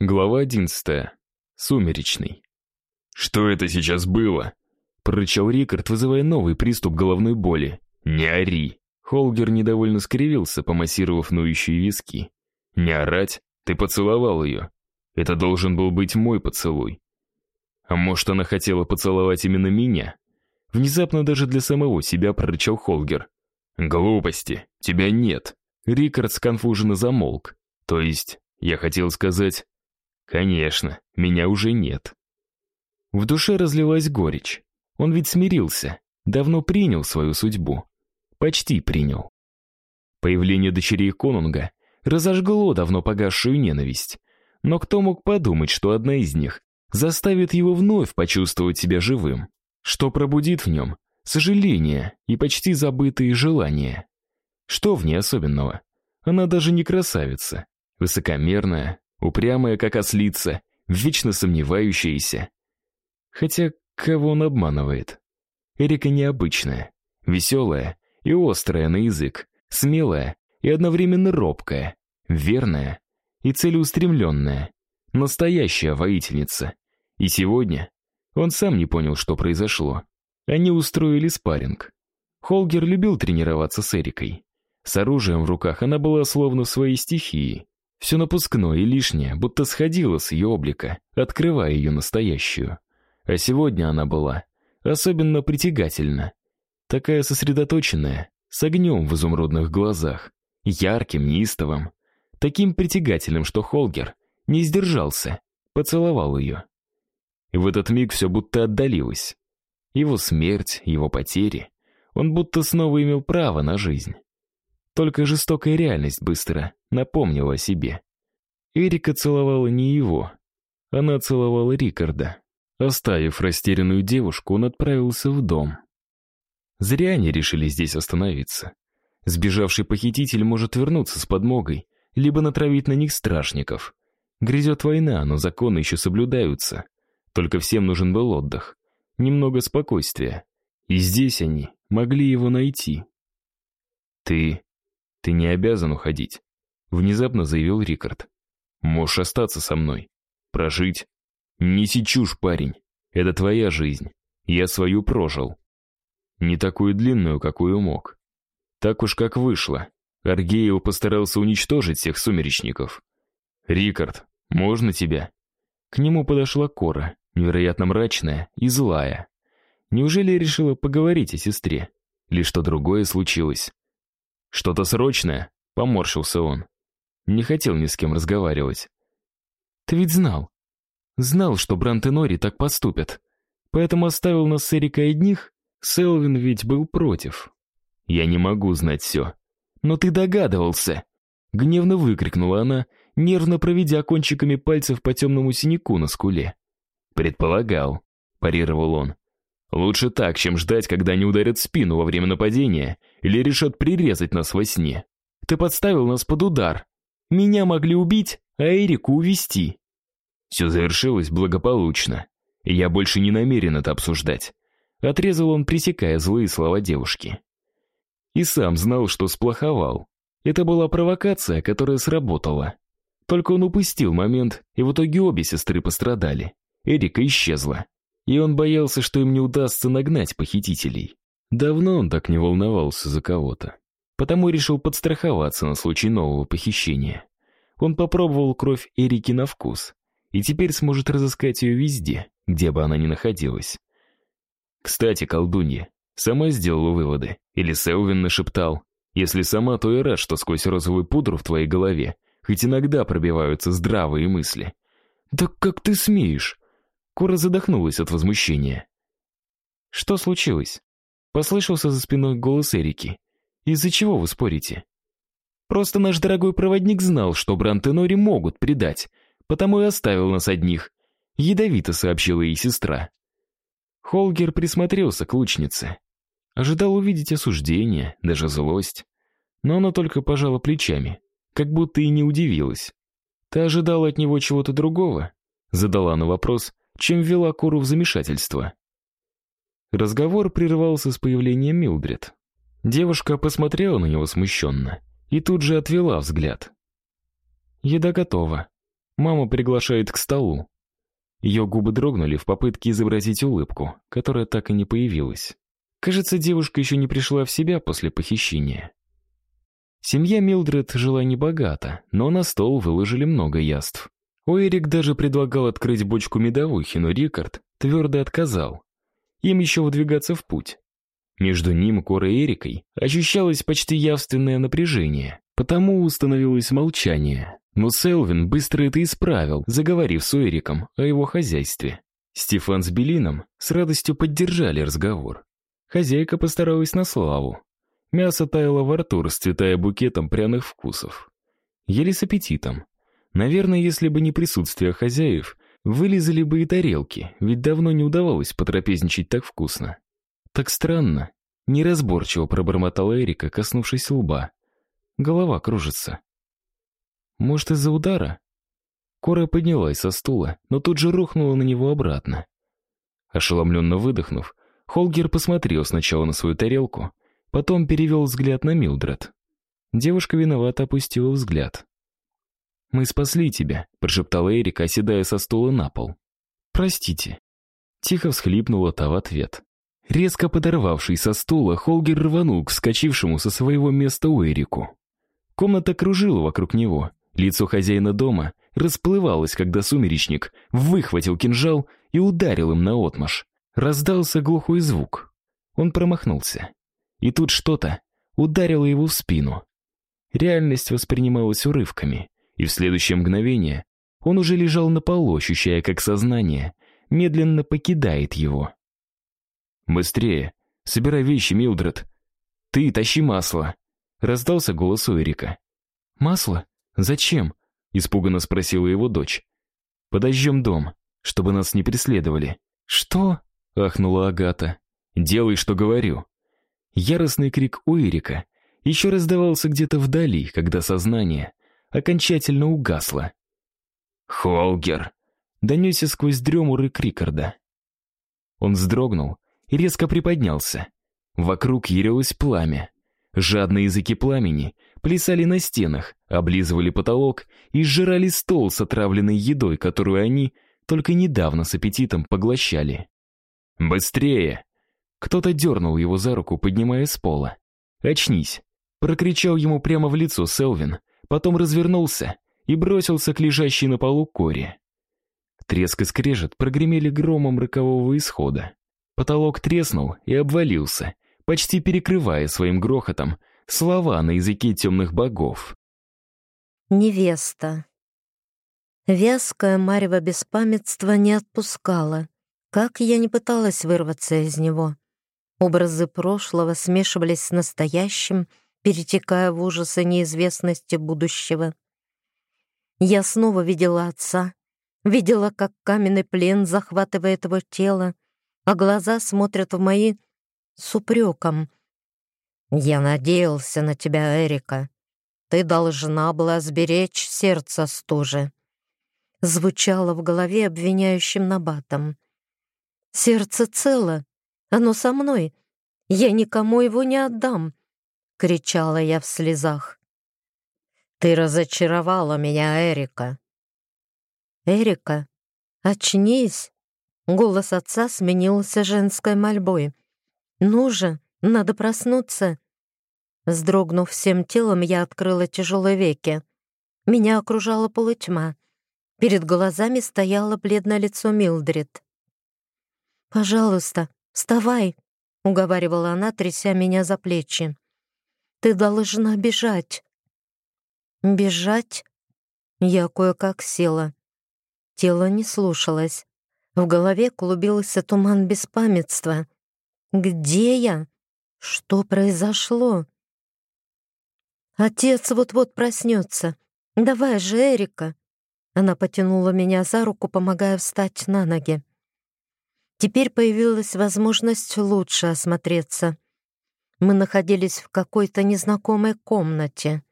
Глава одиннадцатая. Сумеречный. «Что это сейчас было?» — прорычал Рикард, вызывая новый приступ головной боли. «Не ори!» Холгер недовольно скривился, помассировав ноющие виски. «Не орать? Ты поцеловал ее. Это должен был быть мой поцелуй. А может, она хотела поцеловать именно меня?» Внезапно даже для самого себя прорычал Холгер. «Глупости. Тебя нет». Рикард сконфуженно замолк. То есть, я хотел сказать, Конечно, меня уже нет. В душе разлилась горечь. Он ведь смирился, давно принял свою судьбу. Почти принял. Появление дочерей Конунга разожгло давно погасшую ненависть. Но кто мог подумать, что одна из них заставит его вновь почувствовать себя живым? Что пробудит в нем сожаление и почти забытые желания? Что в ней особенного? Она даже не красавица. Высокомерная, упрямая, как ослица, вечно сомневающаяся. Хотя кого он обманывает? Эрика необычная, веселая и острая на язык, смелая и одновременно робкая, верная и целеустремленная, настоящая воительница. И сегодня он сам не понял, что произошло. Они устроили спарринг. Холгер любил тренироваться с Эрикой. С оружием в руках она была словно в своей стихии. Все напускное и лишнее, будто сходило с ее облика, открывая ее настоящую. А сегодня она была особенно притягательна. Такая сосредоточенная, с огнем в изумрудных глазах, ярким, неистовым, таким притягательным, что Холгер не сдержался, поцеловал ее. И в этот миг все будто отдалилось. Его смерть, его потери. Он будто снова имел право на жизнь. Только жестокая реальность быстро напомнила о себе. Эрика целовала не его. Она целовала Рикарда. Оставив растерянную девушку, он отправился в дом. Зря они решили здесь остановиться. Сбежавший похититель может вернуться с подмогой, либо натравить на них стражников. Грязет война, но законы еще соблюдаются. Только всем нужен был отдых. Немного спокойствия. И здесь они могли его найти. «Ты «Ты не обязан уходить», — внезапно заявил Рикард. «Можешь остаться со мной. Прожить. Неси чушь, парень. Это твоя жизнь. Я свою прожил. Не такую длинную, какую мог. Так уж как вышло. Аргеев постарался уничтожить всех сумеречников. «Рикард, можно тебя?» К нему подошла Кора, невероятно мрачная и злая. Неужели решила поговорить о сестре? Или что другое случилось? «Что-то срочное?» — поморщился он. Не хотел ни с кем разговаривать. «Ты ведь знал. Знал, что Брант и Нори так поступят. Поэтому оставил нас с Эрикой одних? Селвин ведь был против. Я не могу знать все. Но ты догадывался!» Гневно выкрикнула она, нервно проведя кончиками пальцев по темному синяку на скуле. «Предполагал», — парировал он. Лучше так, чем ждать, когда они ударят спину во время нападения или решат прирезать нас во сне. Ты подставил нас под удар. Меня могли убить, а Эрику увести. Все завершилось благополучно. Я больше не намерен это обсуждать. Отрезал он, пресекая злые слова девушки. И сам знал, что сплоховал. Это была провокация, которая сработала. Только он упустил момент, и в итоге обе сестры пострадали. Эрика исчезла и он боялся, что им не удастся нагнать похитителей. Давно он так не волновался за кого-то. Потому решил подстраховаться на случай нового похищения. Он попробовал кровь Эрики на вкус, и теперь сможет разыскать ее везде, где бы она ни находилась. Кстати, колдунья, сама сделала выводы, или Селвин нашептал. Если сама, то и рад, что сквозь розовую пудру в твоей голове хоть иногда пробиваются здравые мысли. «Да как ты смеешь?» Кора задохнулась от возмущения. «Что случилось?» Послышался за спиной голос Эрики. «Из-за чего вы спорите?» «Просто наш дорогой проводник знал, что Брант и Нори могут предать, потому и оставил нас одних», ядовито сообщила ей сестра. Холгер присмотрелся к лучнице. Ожидал увидеть осуждение, даже злость. Но она только пожала плечами, как будто и не удивилась. «Ты ожидала от него чего-то другого?» Задала на вопрос, чем ввела Кору в замешательство. Разговор прервался с появлением Милдред. Девушка посмотрела на него смущенно и тут же отвела взгляд. «Еда готова». Мама приглашает к столу. Ее губы дрогнули в попытке изобразить улыбку, которая так и не появилась. Кажется, девушка еще не пришла в себя после похищения. Семья Милдред жила небогато, но на стол выложили много яств. Уэрик даже предлагал открыть бочку медовухи, но Рикард твердо отказал. Им еще выдвигаться в путь. Между ним, Корой и Эрикой ощущалось почти явственное напряжение, потому установилось молчание. Но Селвин быстро это исправил, заговорив с Эриком о его хозяйстве. Стефан с Белином с радостью поддержали разговор. Хозяйка постаралась на славу. Мясо таяло во рту, расцветая букетом пряных вкусов. Ели с аппетитом. Наверное, если бы не присутствие хозяев, вылезали бы и тарелки, ведь давно не удавалось потрапезничать так вкусно. Так странно. Неразборчиво пробормотала Эрика, коснувшись лба. Голова кружится. Может, из-за удара? Кора поднялась со стула, но тут же рухнула на него обратно. Ошеломленно выдохнув, Холгер посмотрел сначала на свою тарелку, потом перевел взгляд на Милдред. Девушка виновато опустила взгляд. «Мы спасли тебя», — прошептала Эрика, оседая со стула на пол. «Простите». Тихо всхлипнула та в ответ. Резко подорвавшись со стула, Холгер рванул к вскочившему со своего места Уэрику. Комната кружила вокруг него. Лицо хозяина дома расплывалось, когда сумеречник выхватил кинжал и ударил им наотмашь. Раздался глухой звук. Он промахнулся. И тут что-то ударило его в спину. Реальность воспринималась урывками, и в следующее мгновение он уже лежал на полу, ощущая, как сознание медленно покидает его. «Быстрее! Собирай вещи, Милдред! Ты тащи масло!» Раздался голос Эрика. «Масло? Зачем?» — испуганно спросила его дочь. «Подожжем дом, чтобы нас не преследовали». «Что?» — ахнула Агата. «Делай, что говорю». Яростный крик у Эрика еще раздавался где-то вдали, когда сознание окончательно угасло. «Холгер!» — донесся сквозь дрему рык Рикарда. Он вздрогнул и резко приподнялся. Вокруг ярилось пламя. Жадные языки пламени плясали на стенах, облизывали потолок и сжирали стол с отравленной едой, которую они только недавно с аппетитом поглощали. «Быстрее!» Кто-то дернул его за руку, поднимая с пола. «Очнись!» Прокричал ему прямо в лицо Селвин, потом развернулся и бросился к лежащей на полу Коре. Треск и скрежет прогремели громом рокового исхода. Потолок треснул и обвалился, почти перекрывая своим грохотом слова на языке темных богов. Невеста. Вязкое марево беспамятства не отпускало. Как я не пыталась вырваться из него. Образы прошлого смешивались с настоящим, перетекая в ужасы неизвестности будущего. Я снова видела отца, видела, как каменный плен захватывает его тело, а глаза смотрят в мои с упреком. «Я надеялся на тебя, Эрика. Ты должна была сберечь сердце стужи», звучало в голове обвиняющим набатом. «Сердце цело, оно со мной. Я никому его не отдам», — кричала я в слезах. «Ты разочаровала меня, Эрика». «Эрика, очнись!» Голос отца сменился женской мольбой. «Ну же, надо проснуться!» Сдрогнув всем телом, я открыла тяжелые веки. Меня окружала полутьма. Перед глазами стояло бледное лицо Милдрид. «Пожалуйста, вставай!» — уговаривала она, тряся меня за плечи. «Ты должна бежать!» «Бежать?» Я кое-как села. Тело не слушалось. В голове клубился туман беспамятства. «Где я? Что произошло?» «Отец вот-вот проснется. Давай же, Эрика!» Она потянула меня за руку, помогая встать на ноги. Теперь появилась возможность лучше осмотреться. Мы находились в какой-то незнакомой комнате.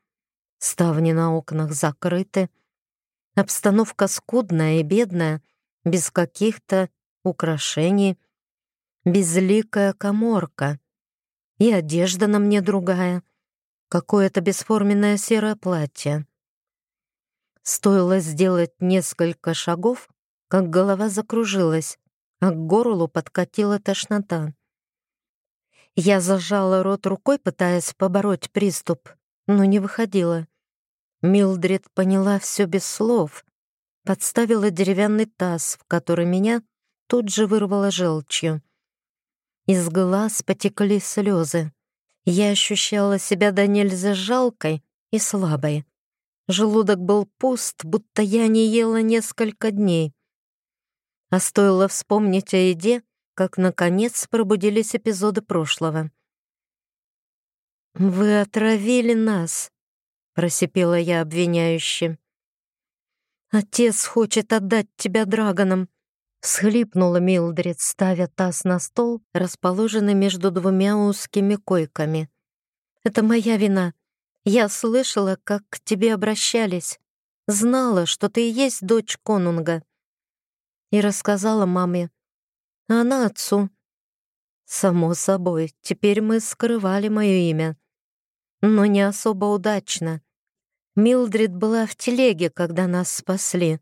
Ставни на окнах закрыты. Обстановка скудная и бедная — без каких-то украшений, безликая коморка. И одежда на мне другая, какое-то бесформенное серое платье. Стоило сделать несколько шагов, как голова закружилась, а к горлу подкатила тошнота. Я зажала рот рукой, пытаясь побороть приступ, но не выходила. Милдред поняла все без слов, подставила деревянный таз, в который меня тут же вырвало желчью. Из глаз потекли слезы. Я ощущала себя до нельзя жалкой и слабой. Желудок был пуст, будто я не ела несколько дней. А стоило вспомнить о еде, как, наконец, пробудились эпизоды прошлого. «Вы отравили нас», — просипела я обвиняюще. «Отец хочет отдать тебя драгонам», — всхлипнула Милдред, ставя таз на стол, расположенный между двумя узкими койками. «Это моя вина. Я слышала, как к тебе обращались. Знала, что ты и есть дочь конунга. И рассказала маме. А она отцу. Само собой, теперь мы скрывали мое имя. Но не особо удачно. Милдрид была в телеге, когда нас спасли.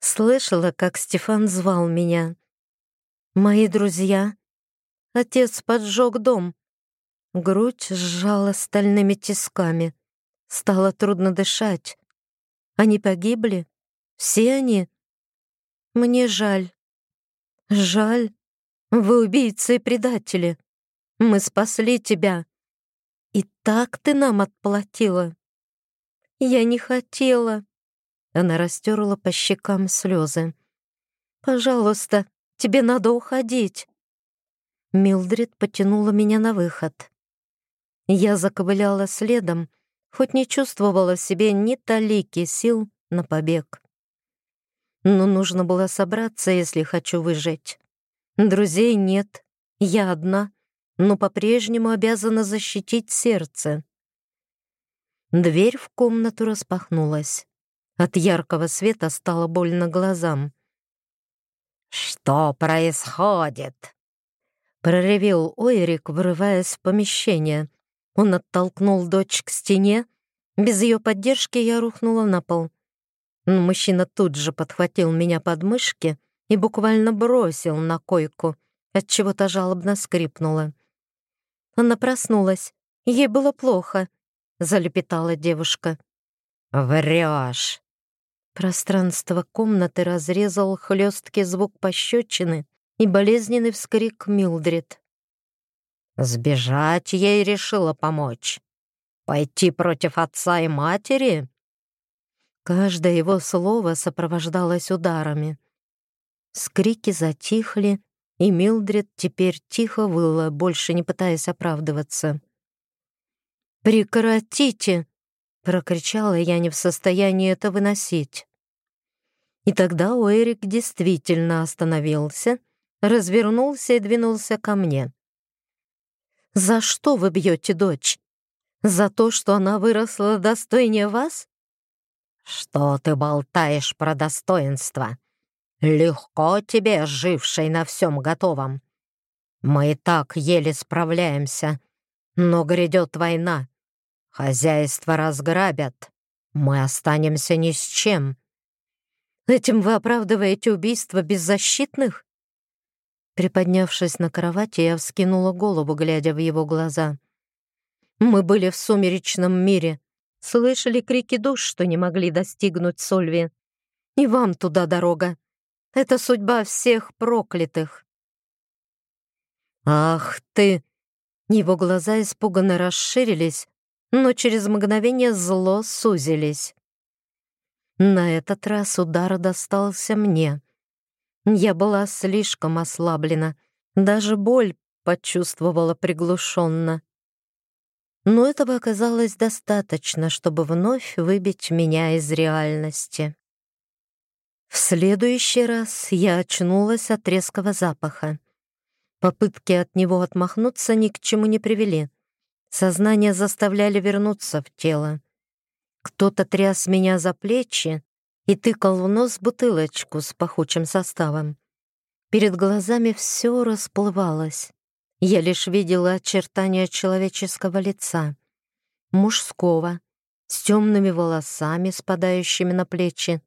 Слышала, как Стефан звал меня. Мои друзья. Отец поджег дом. Грудь сжала стальными тисками. Стало трудно дышать. Они погибли? Все они? Мне жаль. Жаль. Вы убийцы и предатели. Мы спасли тебя. И так ты нам отплатила. Я не хотела. Она растерла по щекам слезы. Пожалуйста, тебе надо уходить. Милдред потянула меня на выход. Я заковыляла следом, хоть не чувствовала в себе ни талики сил на побег. Но нужно было собраться, если хочу выжить. Друзей нет, я одна, но по-прежнему обязана защитить сердце. Дверь в комнату распахнулась. От яркого света стало больно глазам. «Что происходит?» Проревел Ойрик, врываясь в помещение. Он оттолкнул дочь к стене. Без ее поддержки я рухнула на пол. Но мужчина тут же подхватил меня под мышки и буквально бросил на койку, отчего то жалобно скрипнула. Она проснулась. Ей было плохо, — залепетала девушка. «Врешь!» Пространство комнаты разрезал хлесткий звук пощечины и болезненный вскрик Милдред. Сбежать ей решила помочь. Пойти против отца и матери? Каждое его слово сопровождалось ударами. Скрики затихли, и Милдред теперь тихо выла, больше не пытаясь оправдываться. «Прекратите!» — прокричала я не в состоянии это выносить. И тогда Уэрик действительно остановился, развернулся и двинулся ко мне. За что вы бьете дочь? За то, что она выросла достойнее вас? Что ты болтаешь про достоинство? Легко тебе, жившей на всем готовом. Мы и так еле справляемся, но грядет война. Хозяйство разграбят. Мы останемся ни с чем. Этим вы оправдываете убийство беззащитных? Приподнявшись на кровати, я вскинула голову, глядя в его глаза. Мы были в сумеречном мире, слышали крики душ, что не могли достигнуть Сольви. И вам туда дорога. Это судьба всех проклятых. «Ах ты!» Его глаза испуганно расширились, но через мгновение зло сузились. На этот раз удар достался мне. Я была слишком ослаблена, даже боль почувствовала приглушенно. Но этого оказалось достаточно, чтобы вновь выбить меня из реальности. В следующий раз я очнулась от резкого запаха. Попытки от него отмахнуться ни к чему не привели. Сознание заставляли вернуться в тело. Кто-то тряс меня за плечи, и тыкал в нос бутылочку с пахучим составом. Перед глазами все расплывалось. Я лишь видела очертания человеческого лица. Мужского, с темными волосами, спадающими на плечи.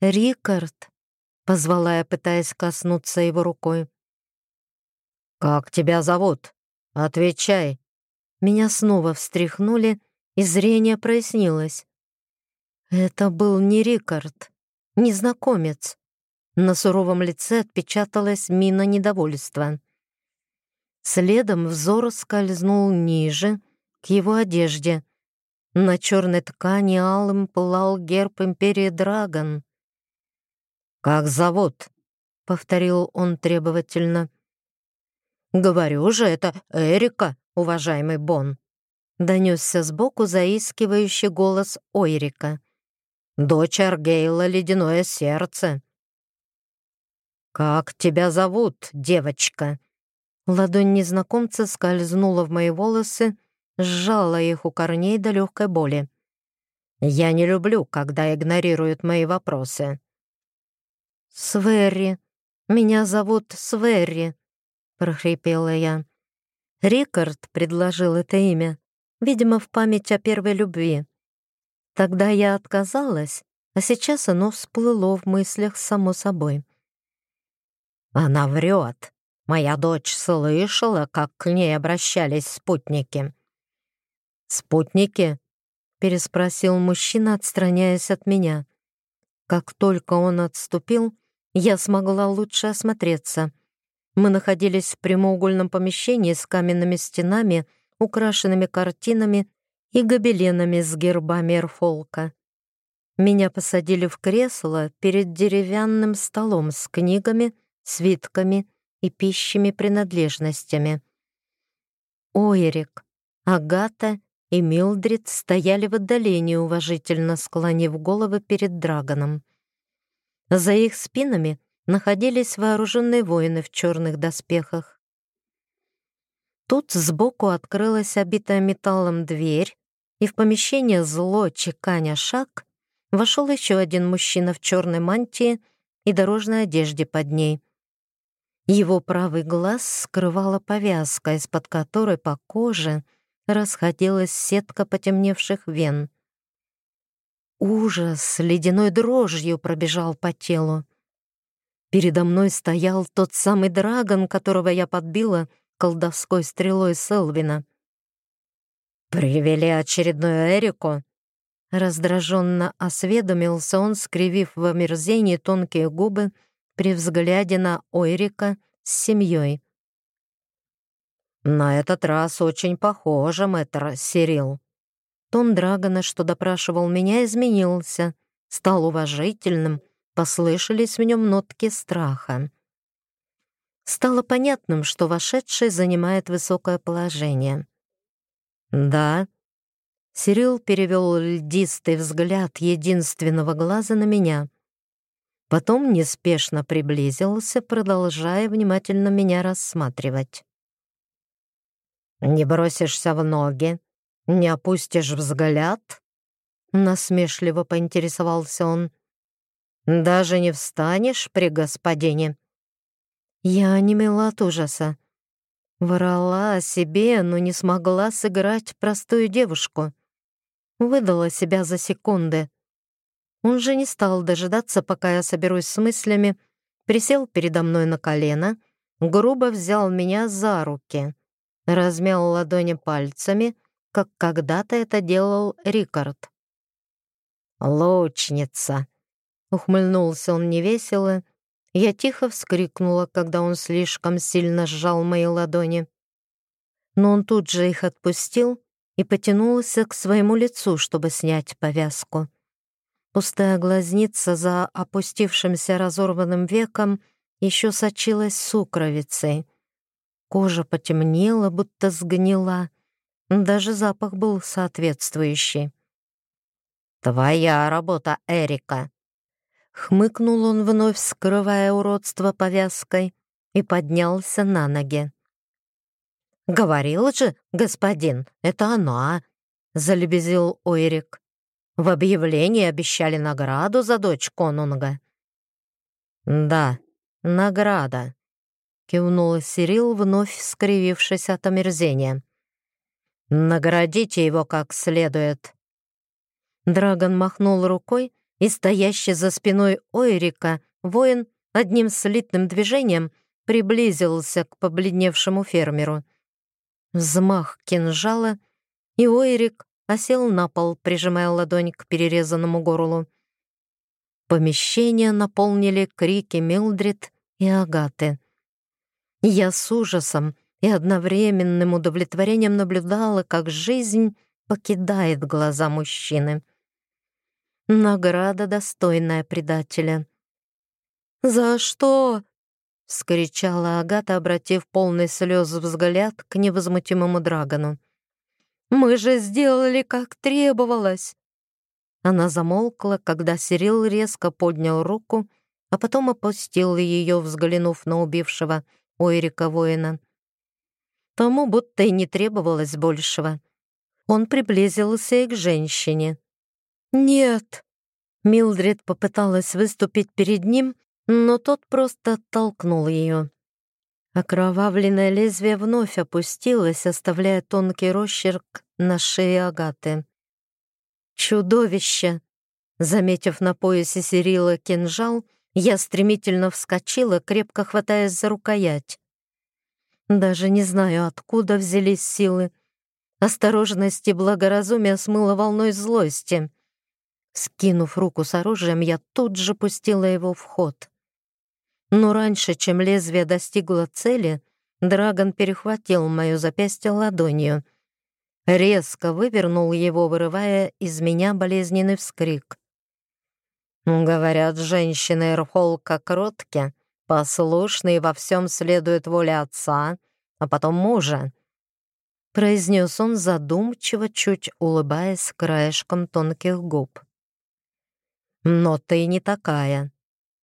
«Рикард», — позвала я, пытаясь коснуться его рукой. «Как тебя зовут? Отвечай!» Меня снова встряхнули, и зрение прояснилось. Это был не Рикард, незнакомец. На суровом лице отпечаталась мина недовольства. Следом взор скользнул ниже, к его одежде. На черной ткани алым пылал герб империи Драгон. «Как зовут?» — повторил он требовательно. «Говорю же, это Эрика, уважаемый Бон», — донесся сбоку заискивающий голос Ойрика. «Дочь Аргейла, ледяное сердце». «Как тебя зовут, девочка?» Ладонь незнакомца скользнула в мои волосы, сжала их у корней до легкой боли. «Я не люблю, когда игнорируют мои вопросы». «Сверри. Меня зовут Сверри», — прохрипела я. Рикард предложил это имя, видимо, в память о первой любви. Тогда я отказалась, а сейчас оно всплыло в мыслях само собой. «Она врет», Моя дочь слышала, как к ней обращались спутники. «Спутники?» — переспросил мужчина, отстраняясь от меня. Как только он отступил, я смогла лучше осмотреться. Мы находились в прямоугольном помещении с каменными стенами, украшенными картинами и гобеленами с гербами Эрфолка. Меня посадили в кресло перед деревянным столом с книгами, свитками и пищими принадлежностями. Ойрик, Агата и Милдрид стояли в отдалении, уважительно склонив головы перед Драгоном. За их спинами находились вооруженные воины в черных доспехах. Тут сбоку открылась обитая металлом дверь, и в помещение зло чеканя шаг вошел еще один мужчина в черной мантии и дорожной одежде под ней. Его правый глаз скрывала повязка, из-под которой по коже расходилась сетка потемневших вен. Ужас ледяной дрожью пробежал по телу. Передо мной стоял тот самый драгон, которого я подбила колдовской стрелой Селвина. «Привели очередную Эрику?» Раздраженно осведомился он, скривив в омерзении тонкие губы, при взгляде на Ойрика с семьей. «На этот раз очень похоже, мэтр Сирил». Тон Драгона, что допрашивал меня, изменился, стал уважительным, послышались в нем нотки страха. Стало понятным, что вошедший занимает высокое положение. «Да», Сирил перевел льдистый взгляд единственного глаза на меня. Потом неспешно приблизился, продолжая внимательно меня рассматривать. «Не бросишься в ноги? Не опустишь взгляд?» Насмешливо поинтересовался он. «Даже не встанешь при господине?» Я немела от ужаса. Врала о себе, но не смогла сыграть простую девушку. Выдала себя за секунды. Он же не стал дожидаться, пока я соберусь с мыслями, присел передо мной на колено, грубо взял меня за руки, размял ладони пальцами, как когда-то это делал Рикард. «Лучница!» — ухмыльнулся он невесело. Я тихо вскрикнула, когда он слишком сильно сжал мои ладони. Но он тут же их отпустил и потянулся к своему лицу, чтобы снять повязку. Пустая глазница за опустившимся разорванным веком еще сочилась сукровицей. Кожа потемнела, будто сгнила. Даже запах был соответствующий. «Твоя работа, Эрика!» Хмыкнул он вновь, скрывая уродство повязкой, и поднялся на ноги. «Говорил же, господин, это она!» — залебезил Ойрик. В объявлении обещали награду за дочь конунга». «Да, награда», — кивнул Сирил, вновь скривившись от омерзения. Наградите его как следует». Драгон махнул рукой, и стоящий за спиной Ойрика воин одним слитным движением приблизился к побледневшему фермеру. Взмах кинжала, и Ойрик осел на пол, прижимая ладонь к перерезанному горлу. Помещение наполнили крики Милдрид и Агаты. Я с ужасом и одновременным удовлетворением наблюдала, как жизнь покидает глаза мужчины. Награда, достойная предателя. «За что?» — вскричала Агата, обратив полный слез взгляд к невозмутимому Драгону. «Мы же сделали, как требовалось!» Она замолкла, когда Сирил резко поднял руку, а потом опустил ее, взглянув на убившего Ойрика воина. Тому будто и не требовалось большего. Он приблизился и к женщине. «Нет!» Милдред попыталась выступить перед ним, но тот просто оттолкнул ее. Окровавленное лезвие вновь опустилось, оставляя тонкий росчерк на шее Агаты. «Чудовище!» Заметив на поясе Сирила кинжал, я стремительно вскочила, крепко хватаясь за рукоять. Даже не знаю, откуда взялись силы. Осторожность и благоразумие смыло волной злости. Скинув руку с оружием, я тут же пустила его в ход. Но раньше, чем лезвие достигло цели, Драгон перехватил мое запястье ладонью. Резко вывернул его, вырывая из меня болезненный вскрик. Говорят, женщины Эрхолка кротки, послушные во всем следует воле отца, а потом мужа. Произнес он задумчиво, чуть улыбаясь краешком тонких губ. Но ты не такая.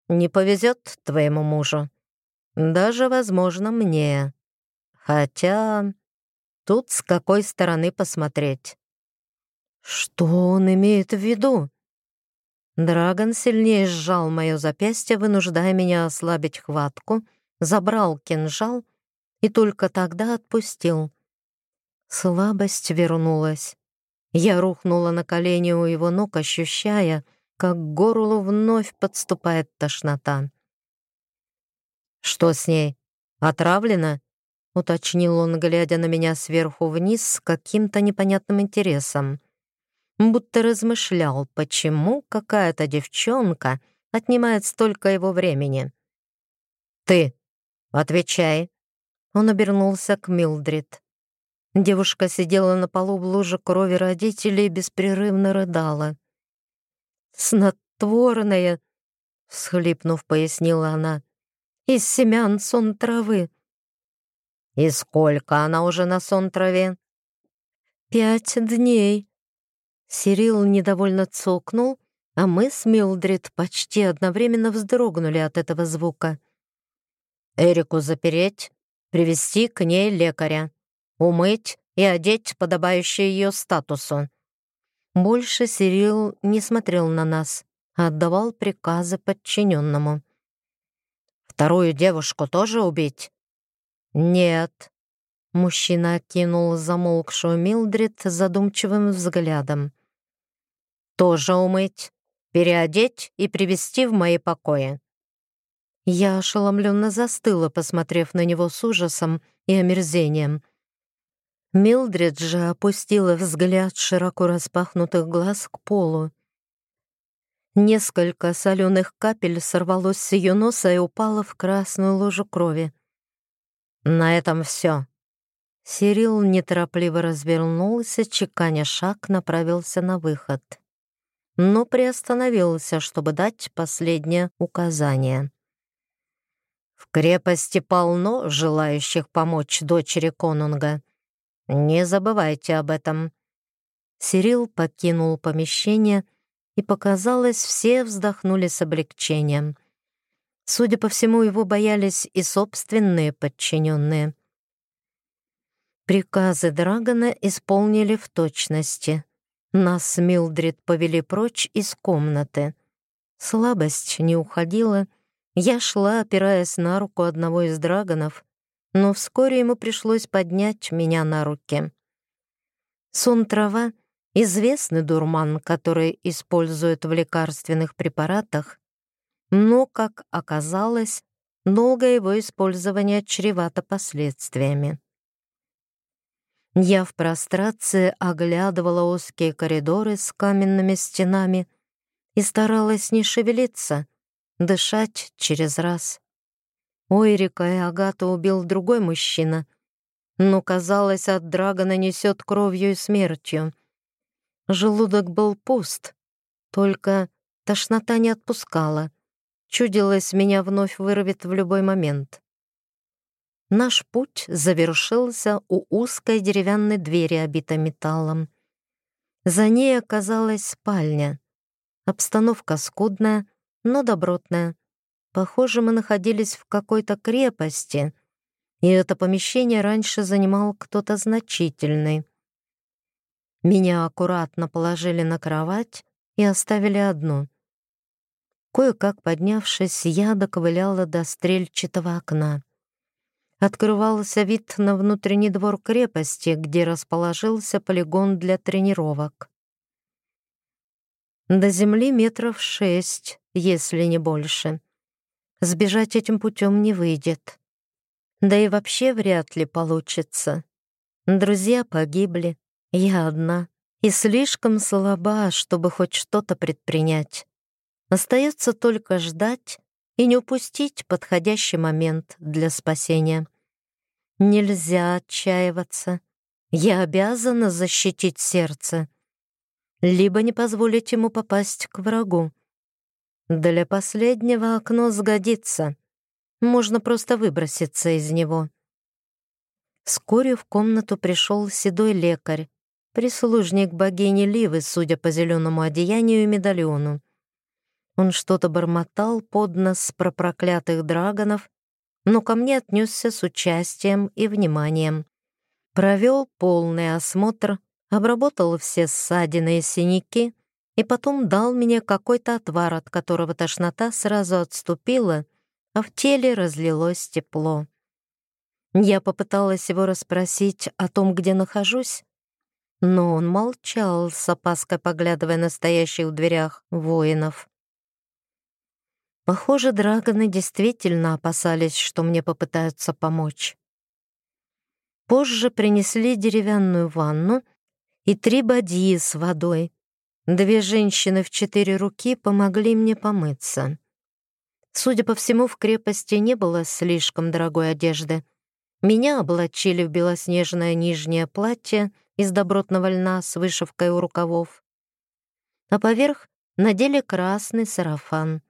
Не повезет твоему мужу. Даже, возможно, мне. Хотя тут с какой стороны посмотреть. Что он имеет в виду? Драгон сильнее сжал мое запястье, вынуждая меня ослабить хватку, забрал кинжал и только тогда отпустил. Слабость вернулась. Я рухнула на колени у его ног, ощущая, как к горлу вновь подступает тошнота. «Что с ней? Отравлена?» — уточнил он, глядя на меня сверху вниз с каким-то непонятным интересом будто размышлял, почему какая-то девчонка отнимает столько его времени. «Ты, отвечай!» Он обернулся к Милдрид. Девушка сидела на полу в луже крови родителей и беспрерывно рыдала. «Снотворное!» — всхлипнув, пояснила она. «Из семян сон травы». «И сколько она уже на сон траве?» «Пять дней», Сирил недовольно цокнул, а мы с Милдрид почти одновременно вздрогнули от этого звука. «Эрику запереть, привести к ней лекаря, умыть и одеть подобающее ее статусу». Больше Сирил не смотрел на нас, а отдавал приказы подчиненному. «Вторую девушку тоже убить?» «Нет». Мужчина окинул замолкшую Милдрид задумчивым взглядом тоже умыть, переодеть и привести в мои покои». Я ошеломленно застыла, посмотрев на него с ужасом и омерзением. Милдрид же опустила взгляд широко распахнутых глаз к полу. Несколько соленых капель сорвалось с ее носа и упало в красную лужу крови. «На этом все». Сирил неторопливо развернулся, чеканя шаг, направился на выход но приостановился, чтобы дать последнее указание. В крепости полно желающих помочь дочери Конунга. Не забывайте об этом. Сирил покинул помещение, и, показалось, все вздохнули с облегчением. Судя по всему, его боялись и собственные подчиненные. Приказы Драгона исполнили в точности — нас с Милдрид повели прочь из комнаты. Слабость не уходила. Я шла, опираясь на руку одного из драгонов, но вскоре ему пришлось поднять меня на руки. Сон-трава — известный дурман, который используют в лекарственных препаратах, но, как оказалось, долгое его использование чревато последствиями. Я в прострации оглядывала узкие коридоры с каменными стенами и старалась не шевелиться, дышать через раз. Ойрика и Агата убил другой мужчина, но, казалось, от Драгона несет кровью и смертью. Желудок был пуст, только тошнота не отпускала. Чудилось, меня вновь вырвет в любой момент. Наш путь завершился у узкой деревянной двери, обитой металлом. За ней оказалась спальня. Обстановка скудная, но добротная. Похоже, мы находились в какой-то крепости, и это помещение раньше занимал кто-то значительный. Меня аккуратно положили на кровать и оставили одну. Кое-как поднявшись, я доковыляла до стрельчатого окна открывался вид на внутренний двор крепости, где расположился полигон для тренировок. До земли метров шесть, если не больше. Сбежать этим путем не выйдет. Да и вообще вряд ли получится. Друзья погибли, я одна и слишком слаба, чтобы хоть что-то предпринять. Остается только ждать и не упустить подходящий момент для спасения. Нельзя отчаиваться. Я обязана защитить сердце. Либо не позволить ему попасть к врагу. Для последнего окно сгодится. Можно просто выброситься из него. Вскоре в комнату пришел седой лекарь, прислужник богини Ливы, судя по зеленому одеянию и медальону. Он что-то бормотал под нос про проклятых драгонов но ко мне отнесся с участием и вниманием. Провел полный осмотр, обработал все ссадины и синяки и потом дал мне какой-то отвар, от которого тошнота сразу отступила, а в теле разлилось тепло. Я попыталась его расспросить о том, где нахожусь, но он молчал, с опаской поглядывая на стоящих в дверях воинов. Похоже, драгоны действительно опасались, что мне попытаются помочь. Позже принесли деревянную ванну и три бадьи с водой. Две женщины в четыре руки помогли мне помыться. Судя по всему, в крепости не было слишком дорогой одежды. Меня облачили в белоснежное нижнее платье из добротного льна с вышивкой у рукавов, а поверх надели красный сарафан.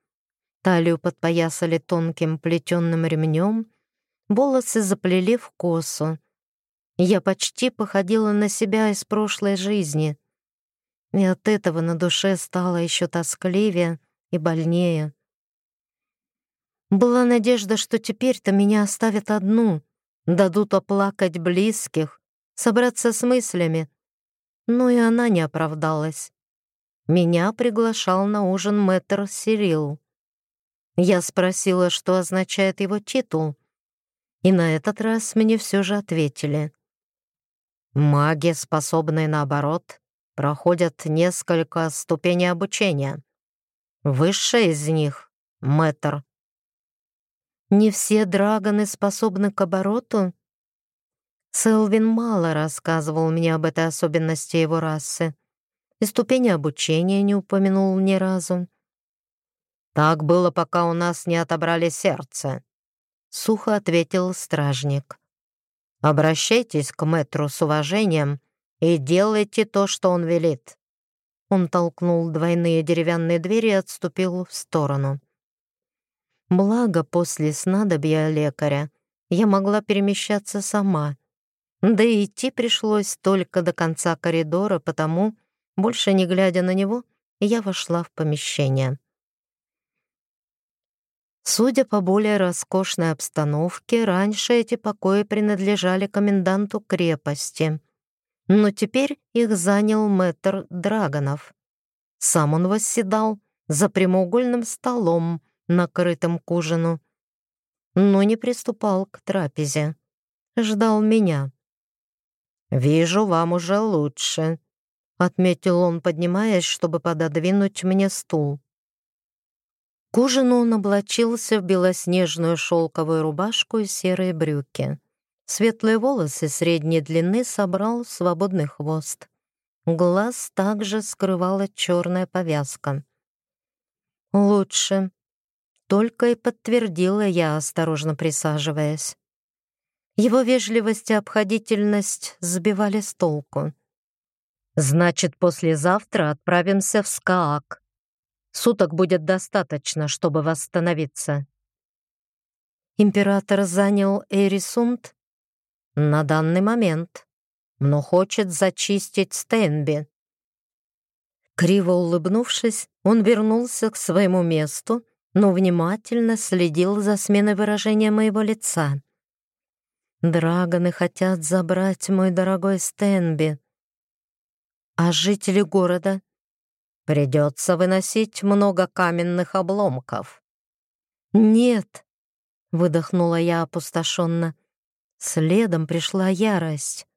Талию подпоясали тонким плетенным ремнем, волосы заплели в косу. Я почти походила на себя из прошлой жизни. И от этого на душе стало еще тоскливее и больнее. Была надежда, что теперь-то меня оставят одну, дадут оплакать близких, собраться с мыслями. Но и она не оправдалась. Меня приглашал на ужин мэтр Сирил. Я спросила, что означает его титул, и на этот раз мне все же ответили. Маги, способные наоборот, проходят несколько ступеней обучения. Высшая из них — мэтр. Не все драгоны способны к обороту? Селвин мало рассказывал мне об этой особенности его расы, и ступени обучения не упомянул ни разу. «Так было, пока у нас не отобрали сердце», — сухо ответил стражник. «Обращайтесь к мэтру с уважением и делайте то, что он велит». Он толкнул двойные деревянные двери и отступил в сторону. Благо, после снадобья лекаря я могла перемещаться сама. Да и идти пришлось только до конца коридора, потому, больше не глядя на него, я вошла в помещение. Судя по более роскошной обстановке, раньше эти покои принадлежали коменданту крепости. Но теперь их занял мэтр Драгонов. Сам он восседал за прямоугольным столом, накрытым к ужину, но не приступал к трапезе. Ждал меня. «Вижу, вам уже лучше», — отметил он, поднимаясь, чтобы пододвинуть мне стул. К ужину он облачился в белоснежную шелковую рубашку и серые брюки. Светлые волосы средней длины собрал свободный хвост. Глаз также скрывала черная повязка. «Лучше», — только и подтвердила я, осторожно присаживаясь. Его вежливость и обходительность сбивали с толку. «Значит, послезавтра отправимся в Скаак. Суток будет достаточно, чтобы восстановиться». Император занял Эрисунд на данный момент, но хочет зачистить Стенби. Криво улыбнувшись, он вернулся к своему месту, но внимательно следил за сменой выражения моего лица. Драгоны хотят забрать мой дорогой Стенби. А жители города придется выносить много каменных обломков. Нет, выдохнула я опустошенно. Следом пришла ярость.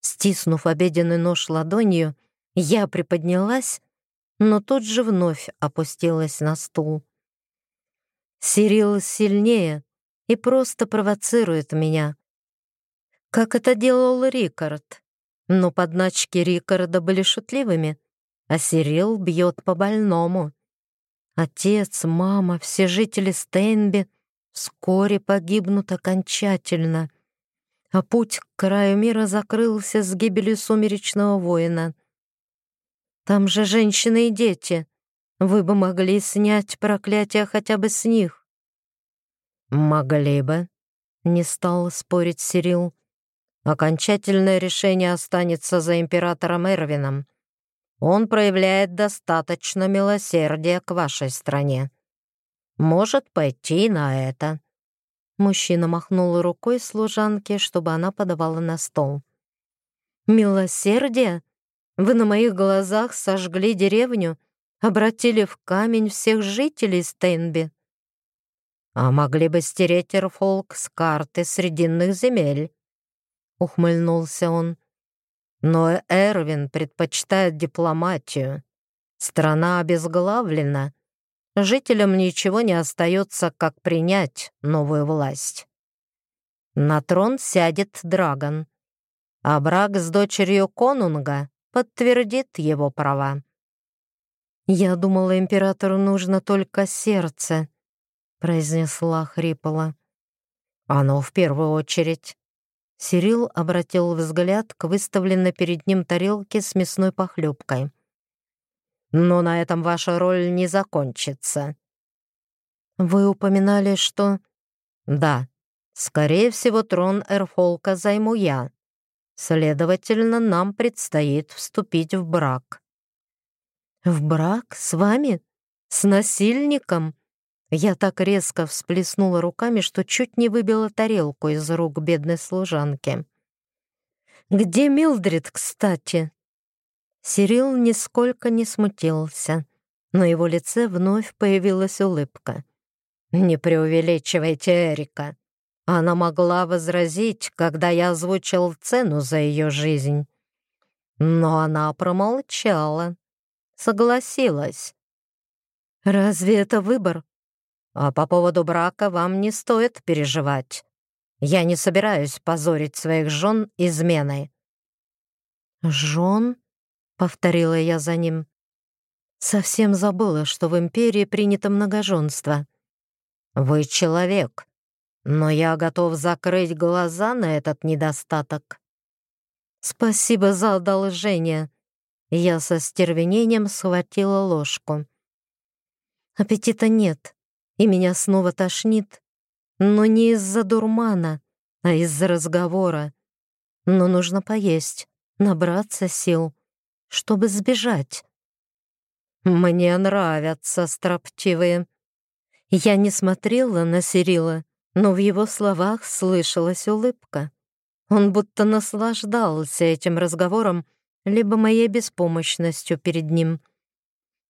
Стиснув обеденный нож ладонью, я приподнялась, но тут же вновь опустилась на стул. Сирил сильнее и просто провоцирует меня как это делал Рикард. Но подначки Рикарда были шутливыми, а Сирил бьет по больному. Отец, мама, все жители Стейнби вскоре погибнут окончательно, а путь к краю мира закрылся с гибелью сумеречного воина. Там же женщины и дети. Вы бы могли снять проклятие хотя бы с них. «Могли бы», — не стал спорить Сирил. Окончательное решение останется за императором Эрвином. Он проявляет достаточно милосердия к вашей стране. Может пойти на это». Мужчина махнул рукой служанке, чтобы она подавала на стол. «Милосердие? Вы на моих глазах сожгли деревню, обратили в камень всех жителей Стейнби. А могли бы стереть Эрфолк с карты Срединных земель. — ухмыльнулся он. «Но Эрвин предпочитает дипломатию. Страна обезглавлена. Жителям ничего не остается, как принять новую власть. На трон сядет Драгон, а брак с дочерью Конунга подтвердит его права. «Я думала, императору нужно только сердце», — произнесла хрипло. «Оно в первую очередь. Сирил обратил взгляд к выставленной перед ним тарелке с мясной похлебкой. «Но на этом ваша роль не закончится». «Вы упоминали, что...» «Да, скорее всего, трон Эрфолка займу я. Следовательно, нам предстоит вступить в брак». «В брак? С вами? С насильником?» Я так резко всплеснула руками, что чуть не выбила тарелку из рук бедной служанки. «Где Милдрид, кстати?» Сирил нисколько не смутился. На его лице вновь появилась улыбка. «Не преувеличивайте Эрика. Она могла возразить, когда я озвучил цену за ее жизнь. Но она промолчала. Согласилась. «Разве это выбор?» А по поводу брака вам не стоит переживать. Я не собираюсь позорить своих жен изменой». «Жен?» — повторила я за ним. Совсем забыла, что в империи принято многоженство. «Вы человек, но я готов закрыть глаза на этот недостаток». «Спасибо за одолжение». Я со стервенением схватила ложку. «Аппетита нет и меня снова тошнит. Но не из-за дурмана, а из-за разговора. Но нужно поесть, набраться сил, чтобы сбежать. Мне нравятся строптивые. Я не смотрела на Сирила, но в его словах слышалась улыбка. Он будто наслаждался этим разговором, либо моей беспомощностью перед ним.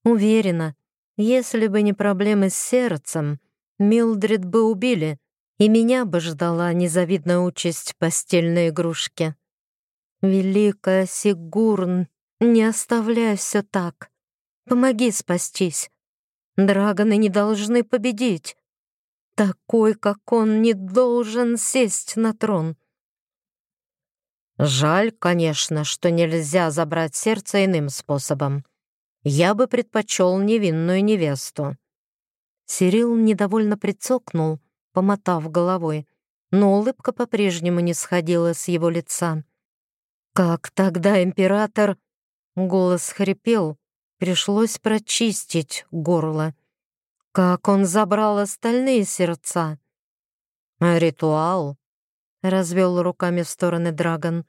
Уверена, если бы не проблемы с сердцем, Милдрид бы убили, и меня бы ждала незавидная участь постельной игрушки. «Великая Сигурн, не оставляй все так. Помоги спастись. Драгоны не должны победить. Такой, как он, не должен сесть на трон». Жаль, конечно, что нельзя забрать сердце иным способом. Я бы предпочел невинную невесту. Сирил недовольно прицокнул, помотав головой, но улыбка по-прежнему не сходила с его лица. «Как тогда император...» Голос хрипел, пришлось прочистить горло. «Как он забрал остальные сердца?» «Ритуал», — развел руками в стороны Драгон.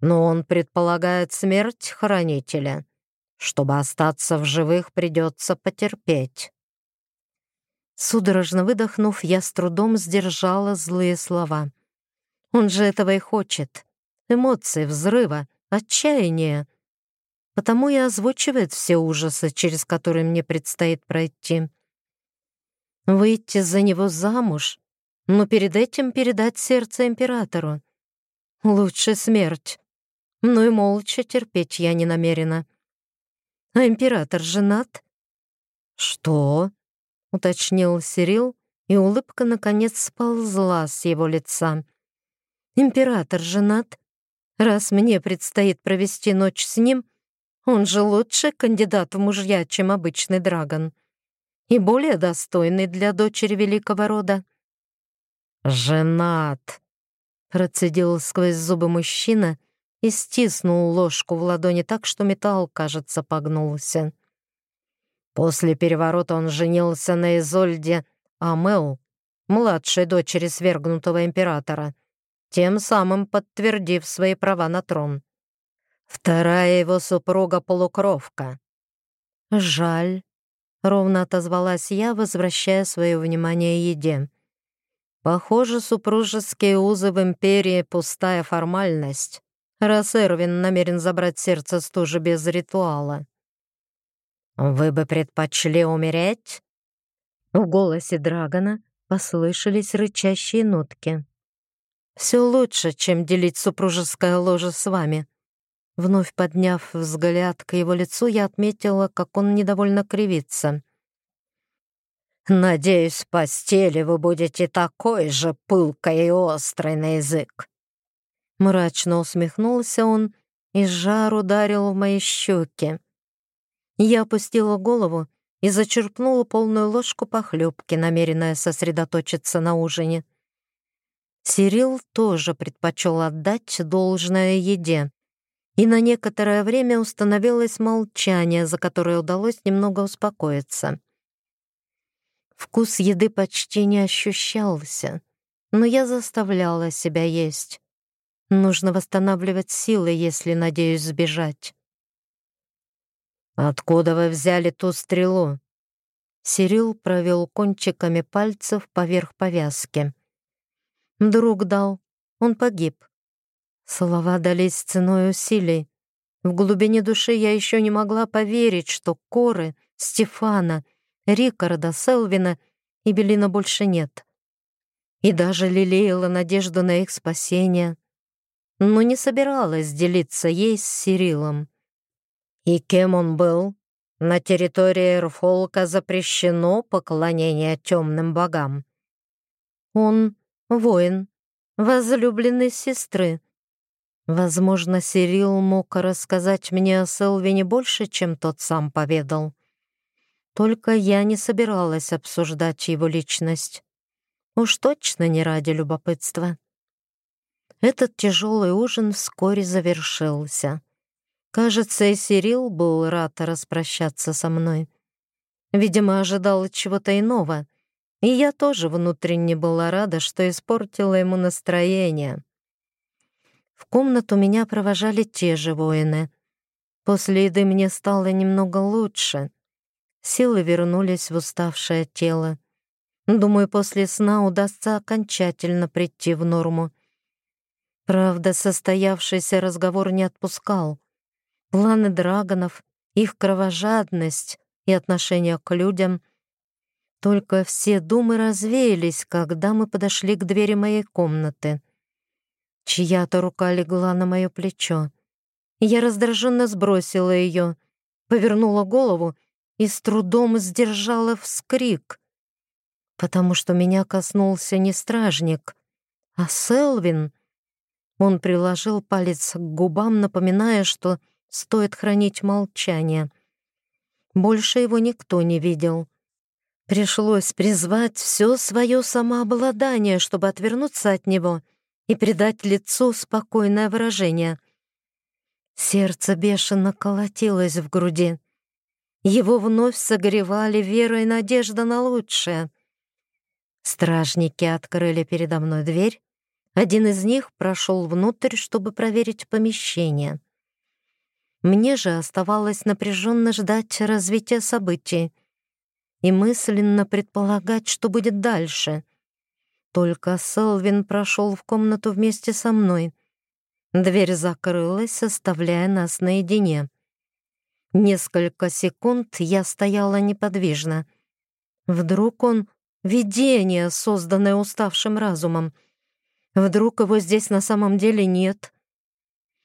«Но он предполагает смерть хранителя. Чтобы остаться в живых, придется потерпеть». Судорожно выдохнув, я с трудом сдержала злые слова. «Он же этого и хочет. Эмоции, взрыва, отчаяния. Потому и озвучивает все ужасы, через которые мне предстоит пройти. Выйти за него замуж, но перед этим передать сердце императору. Лучше смерть. Но и молча терпеть я не намерена. А император женат? Что? уточнил Сирил, и улыбка наконец сползла с его лица. Император женат? Раз мне предстоит провести ночь с ним, он же лучше кандидат в мужья, чем обычный драгон. И более достойный для дочери великого рода. «Женат!» — процедил сквозь зубы мужчина и стиснул ложку в ладони так, что металл, кажется, погнулся. После переворота он женился на Изольде Амел, младшей дочери свергнутого императора, тем самым подтвердив свои права на трон. Вторая его супруга — полукровка. «Жаль», — ровно отозвалась я, возвращая свое внимание еде. Похоже, супружеские узы в империи — пустая формальность, раз Эрвин намерен забрать сердце стужи без ритуала. «Вы бы предпочли умереть?» В голосе Драгона послышались рычащие нотки. «Все лучше, чем делить супружеское ложе с вами». Вновь подняв взгляд к его лицу, я отметила, как он недовольно кривится. Надеюсь, в постели вы будете такой же пылкой и острой на язык. Мрачно усмехнулся он и жар ударил в мои щеки. Я опустила голову и зачерпнула полную ложку похлебки, намеренная сосредоточиться на ужине. Сирил тоже предпочел отдать должное еде, и на некоторое время установилось молчание, за которое удалось немного успокоиться. Вкус еды почти не ощущался, но я заставляла себя есть. Нужно восстанавливать силы, если надеюсь сбежать. «Откуда вы взяли ту стрелу?» Сирил провел кончиками пальцев поверх повязки. «Друг дал. Он погиб». Слова дались ценой усилий. В глубине души я еще не могла поверить, что Коры, Стефана Рикарда, Селвина и Белина больше нет. И даже лелеяла надежду на их спасение, но не собиралась делиться ей с Сирилом. И кем он был? На территории Эрфолка запрещено поклонение темным богам. Он воин, возлюбленный сестры. Возможно, Сирил мог рассказать мне о Селвине больше, чем тот сам поведал. Только я не собиралась обсуждать его личность. Уж точно не ради любопытства. Этот тяжелый ужин вскоре завершился. Кажется, и Сирил был рад распрощаться со мной. Видимо, ожидал чего-то иного, и я тоже внутренне была рада, что испортила ему настроение. В комнату меня провожали те же воины. После еды мне стало немного лучше — Силы вернулись в уставшее тело. Думаю, после сна удастся окончательно прийти в норму. Правда, состоявшийся разговор не отпускал. Планы драгонов, их кровожадность и отношение к людям. Только все думы развеялись, когда мы подошли к двери моей комнаты. Чья-то рука легла на мое плечо. Я раздраженно сбросила ее, повернула голову и с трудом сдержала вскрик, потому что меня коснулся не стражник, а Селвин. Он приложил палец к губам, напоминая, что стоит хранить молчание. Больше его никто не видел. Пришлось призвать все свое самообладание, чтобы отвернуться от него и придать лицу спокойное выражение. Сердце бешено колотилось в груди. Его вновь согревали вера и надежда на лучшее. Стражники открыли передо мной дверь. Один из них прошел внутрь, чтобы проверить помещение. Мне же оставалось напряженно ждать развития событий и мысленно предполагать, что будет дальше. Только Селвин прошел в комнату вместе со мной. Дверь закрылась, оставляя нас наедине. Несколько секунд я стояла неподвижно. Вдруг он — видение, созданное уставшим разумом. Вдруг его здесь на самом деле нет.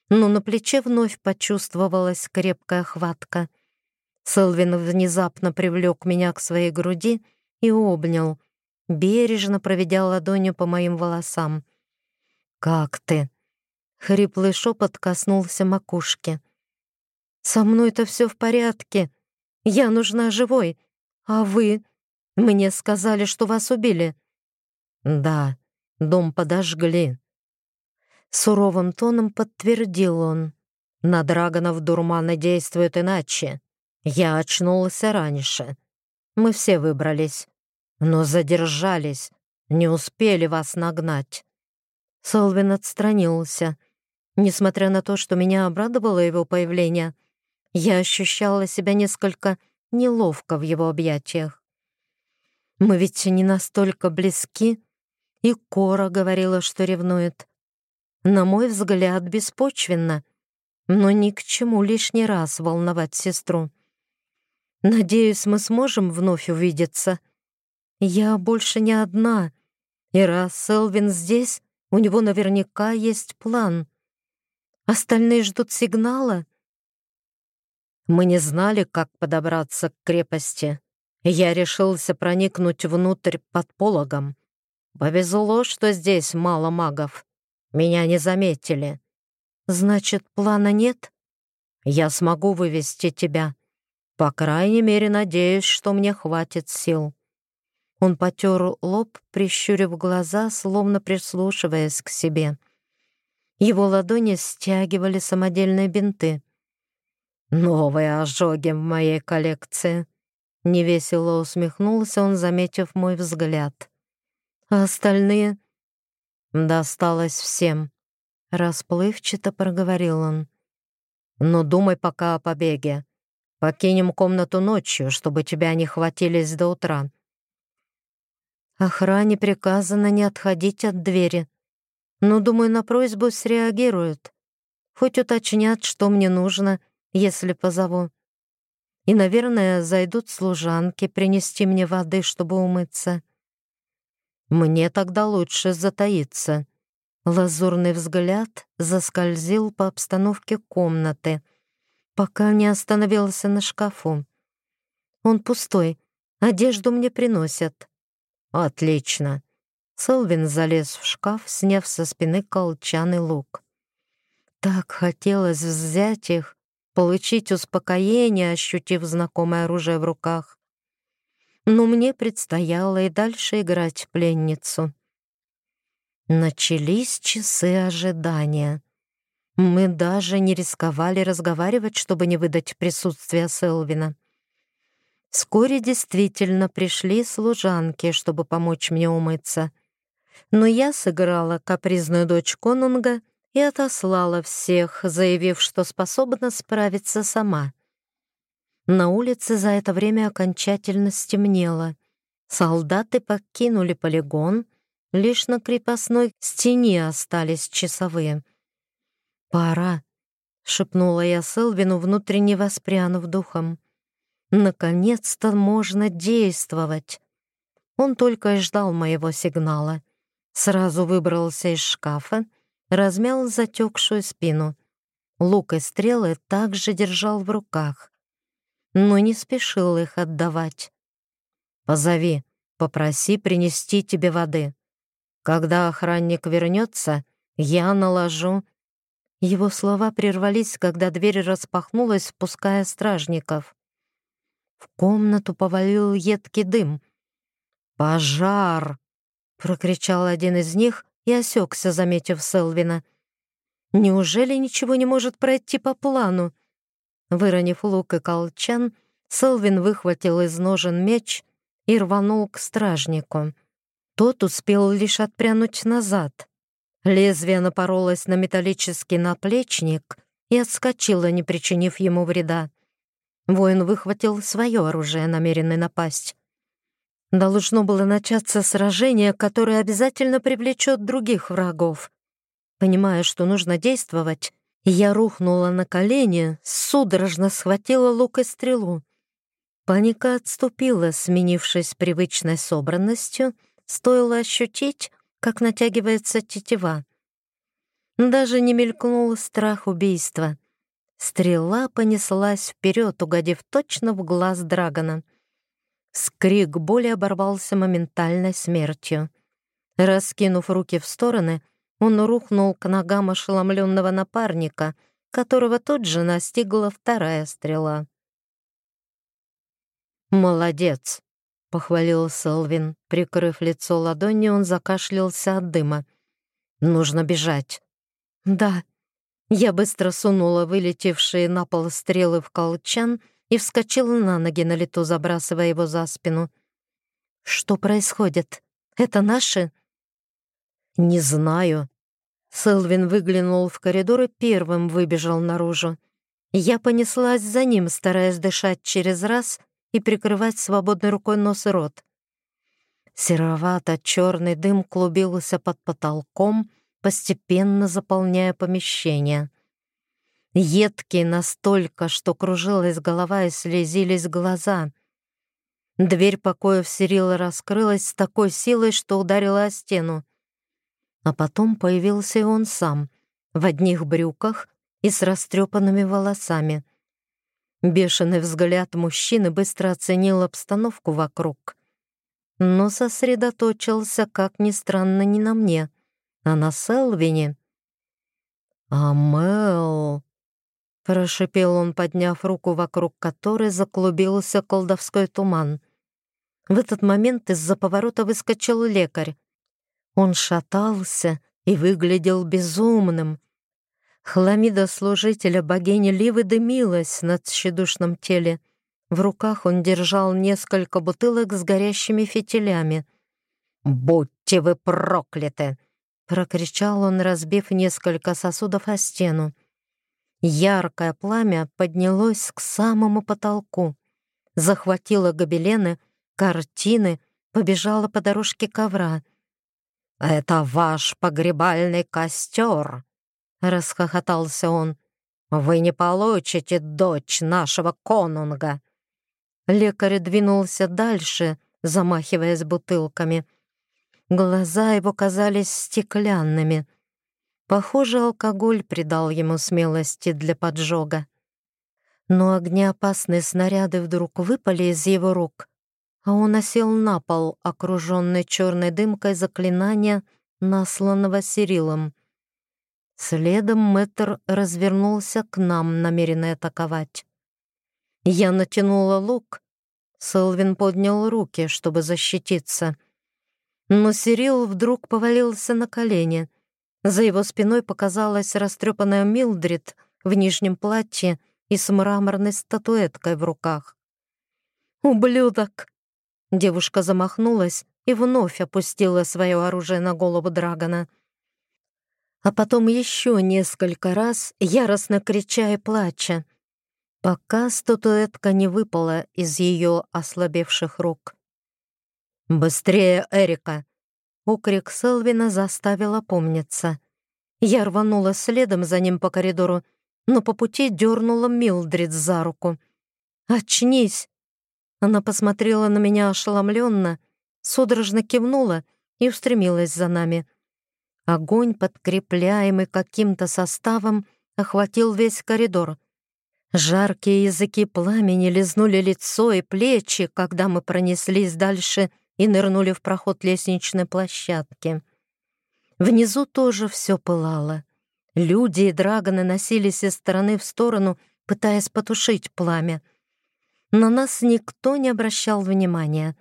Но на плече вновь почувствовалась крепкая хватка. Селвин внезапно привлек меня к своей груди и обнял, бережно проведя ладонью по моим волосам. «Как ты?» Хриплый шепот коснулся макушки. Со мной-то все в порядке. Я нужна живой. А вы? Мне сказали, что вас убили. Да, дом подожгли. Суровым тоном подтвердил он. На драгонов дурманы действуют иначе. Я очнулся раньше. Мы все выбрались. Но задержались. Не успели вас нагнать. Солвин отстранился. Несмотря на то, что меня обрадовало его появление, я ощущала себя несколько неловко в его объятиях. Мы ведь не настолько близки, и Кора говорила, что ревнует. На мой взгляд, беспочвенно, но ни к чему лишний раз волновать сестру. Надеюсь, мы сможем вновь увидеться. Я больше не одна, и раз Селвин здесь, у него наверняка есть план. Остальные ждут сигнала, мы не знали, как подобраться к крепости. Я решился проникнуть внутрь под пологом. Повезло, что здесь мало магов. Меня не заметили. Значит, плана нет? Я смогу вывести тебя. По крайней мере, надеюсь, что мне хватит сил. Он потер лоб, прищурив глаза, словно прислушиваясь к себе. Его ладони стягивали самодельные бинты. «Новые ожоги в моей коллекции», — невесело усмехнулся он, заметив мой взгляд. «А остальные?» «Досталось всем», — расплывчато проговорил он. «Но думай пока о побеге. Покинем комнату ночью, чтобы тебя не хватились до утра». Охране приказано не отходить от двери. Но, думаю, на просьбу среагируют. Хоть уточнят, что мне нужно, если позову. И, наверное, зайдут служанки принести мне воды, чтобы умыться. Мне тогда лучше затаиться. Лазурный взгляд заскользил по обстановке комнаты, пока не остановился на шкафу. Он пустой, одежду мне приносят. Отлично. Селвин залез в шкаф, сняв со спины колчаный лук. Так хотелось взять их получить успокоение, ощутив знакомое оружие в руках. Но мне предстояло и дальше играть в пленницу. Начались часы ожидания. Мы даже не рисковали разговаривать, чтобы не выдать присутствие Селвина. Вскоре действительно пришли служанки, чтобы помочь мне умыться. Но я сыграла капризную дочь конунга и отослала всех, заявив, что способна справиться сама. На улице за это время окончательно стемнело. Солдаты покинули полигон, лишь на крепостной стене остались часовые. «Пора», — шепнула я Селвину, внутренне воспрянув духом. «Наконец-то можно действовать». Он только и ждал моего сигнала. Сразу выбрался из шкафа, размял затекшую спину. Лук и стрелы также держал в руках, но не спешил их отдавать. «Позови, попроси принести тебе воды. Когда охранник вернется, я наложу...» Его слова прервались, когда дверь распахнулась, впуская стражников. В комнату повалил едкий дым. «Пожар!» — прокричал один из них и осекся, заметив Селвина. «Неужели ничего не может пройти по плану?» Выронив лук и колчан, Селвин выхватил из ножен меч и рванул к стражнику. Тот успел лишь отпрянуть назад. Лезвие напоролось на металлический наплечник и отскочило, не причинив ему вреда. Воин выхватил свое оружие, намеренный напасть. Должно было начаться сражение, которое обязательно привлечет других врагов. Понимая, что нужно действовать, я рухнула на колени, судорожно схватила лук и стрелу. Паника отступила, сменившись привычной собранностью, стоило ощутить, как натягивается тетива. Даже не мелькнул страх убийства. Стрела понеслась вперед, угодив точно в глаз Драгона — Скрик боли оборвался моментальной смертью. Раскинув руки в стороны, он рухнул к ногам ошеломленного напарника, которого тут же настигла вторая стрела. «Молодец!» — похвалил Селвин. Прикрыв лицо ладонью, он закашлялся от дыма. «Нужно бежать». «Да». Я быстро сунула вылетевшие на пол стрелы в колчан — и вскочила на ноги на лету, забрасывая его за спину. «Что происходит? Это наши?» «Не знаю». Селвин выглянул в коридор и первым выбежал наружу. Я понеслась за ним, стараясь дышать через раз и прикрывать свободной рукой нос и рот. Серовато-черный дым клубился под потолком, постепенно заполняя помещение едкий настолько, что кружилась голова и слезились глаза. Дверь покоя Сирила раскрылась с такой силой, что ударила о стену. А потом появился и он сам, в одних брюках и с растрепанными волосами. Бешеный взгляд мужчины быстро оценил обстановку вокруг, но сосредоточился, как ни странно, не на мне, а на Селвине. «Амел!» Прошипел он, подняв руку, вокруг которой заклубился колдовской туман. В этот момент из-за поворота выскочил лекарь. Он шатался и выглядел безумным. Хламида служителя богини Ливы дымилась над тщедушном теле. В руках он держал несколько бутылок с горящими фитилями. «Будьте вы прокляты!» — прокричал он, разбив несколько сосудов о стену. Яркое пламя поднялось к самому потолку, захватило гобелены, картины, побежало по дорожке ковра. «Это ваш погребальный костер!» — расхохотался он. «Вы не получите дочь нашего конунга!» Лекарь двинулся дальше, замахиваясь бутылками. Глаза его казались стеклянными — Похоже, алкоголь придал ему смелости для поджога. Но огнеопасные снаряды вдруг выпали из его рук, а он осел на пол, окруженный черной дымкой заклинания, насланного Сирилом. Следом мэтр развернулся к нам, намеренный атаковать. Я натянула лук. Селвин поднял руки, чтобы защититься. Но Сирил вдруг повалился на колени — за его спиной показалась растрепанная Милдрид в нижнем платье и с мраморной статуэткой в руках. «Ублюдок!» Девушка замахнулась и вновь опустила свое оружие на голову Драгона. А потом еще несколько раз, яростно крича и плача, пока статуэтка не выпала из ее ослабевших рук. «Быстрее, Эрика!» Окрик Селвина заставил опомниться. Я рванула следом за ним по коридору, но по пути дернула Милдрид за руку. «Очнись!» Она посмотрела на меня ошеломленно, судорожно кивнула и устремилась за нами. Огонь, подкрепляемый каким-то составом, охватил весь коридор. Жаркие языки пламени лизнули лицо и плечи, когда мы пронеслись дальше и нырнули в проход лестничной площадки. Внизу тоже все пылало. Люди и драгоны носились из стороны в сторону, пытаясь потушить пламя. На нас никто не обращал внимания.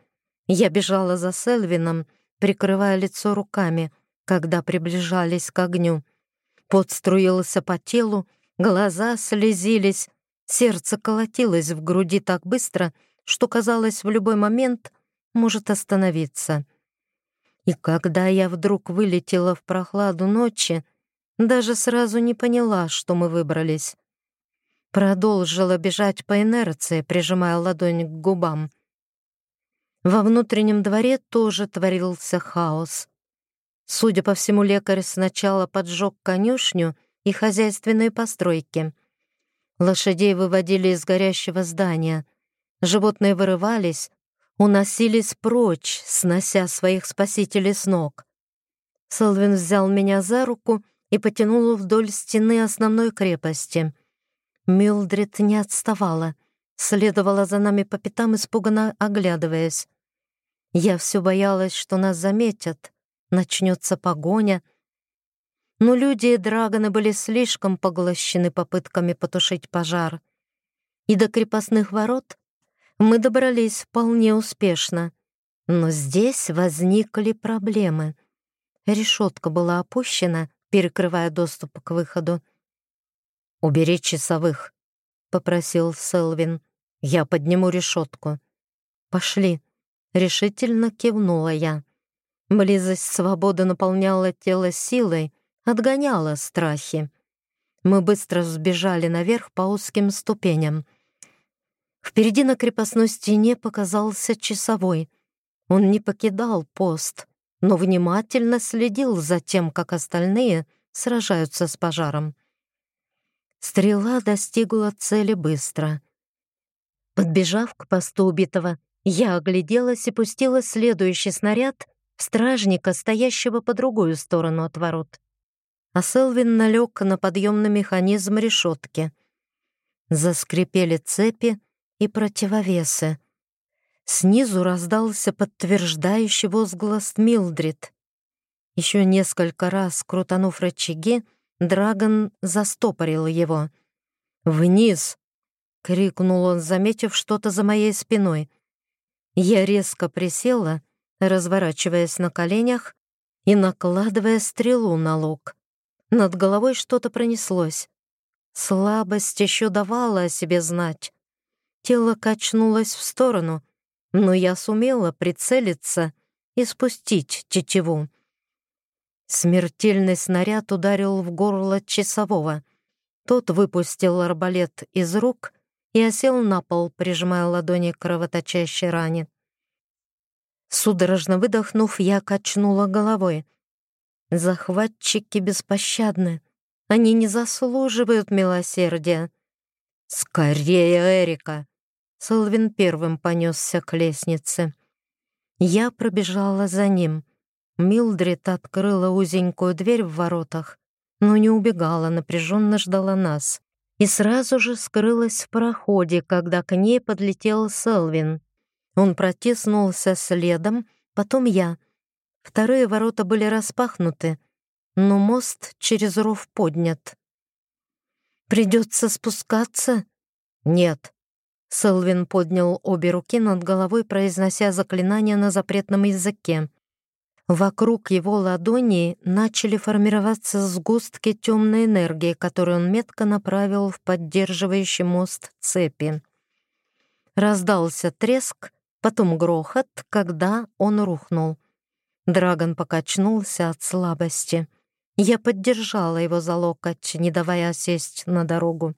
Я бежала за Селвином, прикрывая лицо руками, когда приближались к огню. Пот струился по телу, глаза слезились, сердце колотилось в груди так быстро, что казалось в любой момент может остановиться. И когда я вдруг вылетела в прохладу ночи, даже сразу не поняла, что мы выбрались. Продолжила бежать по инерции, прижимая ладонь к губам. Во внутреннем дворе тоже творился хаос. Судя по всему, лекарь сначала поджег конюшню и хозяйственные постройки. Лошадей выводили из горящего здания. Животные вырывались, уносились прочь, снося своих спасителей с ног. Селвин взял меня за руку и потянул вдоль стены основной крепости. Милдрид не отставала, следовала за нами по пятам, испуганно оглядываясь. Я все боялась, что нас заметят, начнется погоня. Но люди и драгоны были слишком поглощены попытками потушить пожар. И до крепостных ворот мы добрались вполне успешно. Но здесь возникли проблемы. Решетка была опущена, перекрывая доступ к выходу. «Убери часовых», — попросил Селвин. «Я подниму решетку». «Пошли», — решительно кивнула я. Близость свободы наполняла тело силой, отгоняла страхи. Мы быстро сбежали наверх по узким ступеням — Впереди на крепостной стене показался часовой. Он не покидал пост, но внимательно следил за тем, как остальные сражаются с пожаром. Стрела достигла цели быстро. Подбежав к посту убитого, я огляделась и пустила следующий снаряд в стражника, стоящего по другую сторону от ворот. А Селвин налег на подъемный механизм решетки. Заскрипели цепи, и противовесы. Снизу раздался подтверждающий возглас Милдрид. Еще несколько раз, крутанув рычаги, Драгон застопорил его. «Вниз!» — крикнул он, заметив что-то за моей спиной. Я резко присела, разворачиваясь на коленях и накладывая стрелу на лук. Над головой что-то пронеслось. Слабость еще давала о себе знать. Тело качнулось в сторону, но я сумела прицелиться и спустить тетиву. Смертельный снаряд ударил в горло часового. Тот выпустил арбалет из рук и осел на пол, прижимая ладони к кровоточащей ране. Судорожно выдохнув, я качнула головой. Захватчики беспощадны. Они не заслуживают милосердия. «Скорее, Эрика!» Селвин первым понесся к лестнице. Я пробежала за ним. Милдрид открыла узенькую дверь в воротах, но не убегала, напряженно ждала нас. И сразу же скрылась в проходе, когда к ней подлетел Селвин. Он протиснулся следом, потом я. Вторые ворота были распахнуты, но мост через ров поднят. Придется спускаться? Нет. Селвин поднял обе руки над головой, произнося заклинание на запретном языке. Вокруг его ладони начали формироваться сгустки темной энергии, которую он метко направил в поддерживающий мост цепи. Раздался треск, потом грохот, когда он рухнул. Драгон покачнулся от слабости. Я поддержала его за локоть, не давая сесть на дорогу.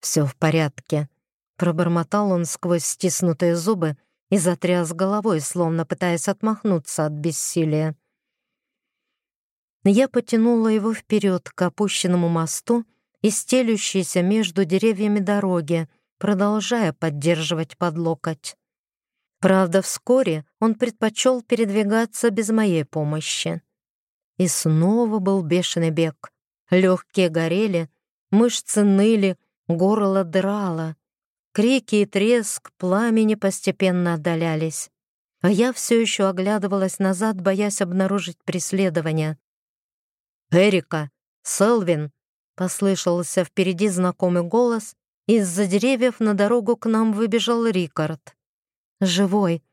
«Все в порядке», — пробормотал он сквозь стиснутые зубы и затряс головой, словно пытаясь отмахнуться от бессилия. Я потянула его вперед к опущенному мосту и стелющейся между деревьями дороги, продолжая поддерживать под локоть. Правда, вскоре он предпочел передвигаться без моей помощи. И снова был бешеный бег. Легкие горели, мышцы ныли, горло драло. Крики и треск пламени постепенно отдалялись. А я все еще оглядывалась назад, боясь обнаружить преследование. «Эрика! Селвин!» — послышался впереди знакомый голос. Из-за деревьев на дорогу к нам выбежал Рикард. Живой.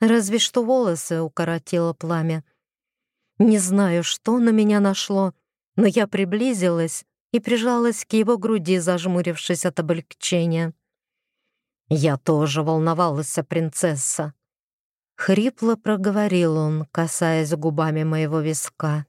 Разве что волосы укоротило пламя. Не знаю, что на меня нашло, но я приблизилась и прижалась к его груди, зажмурившись от облегчения. «Я тоже волновалась, принцесса», — хрипло проговорил он, касаясь губами моего виска.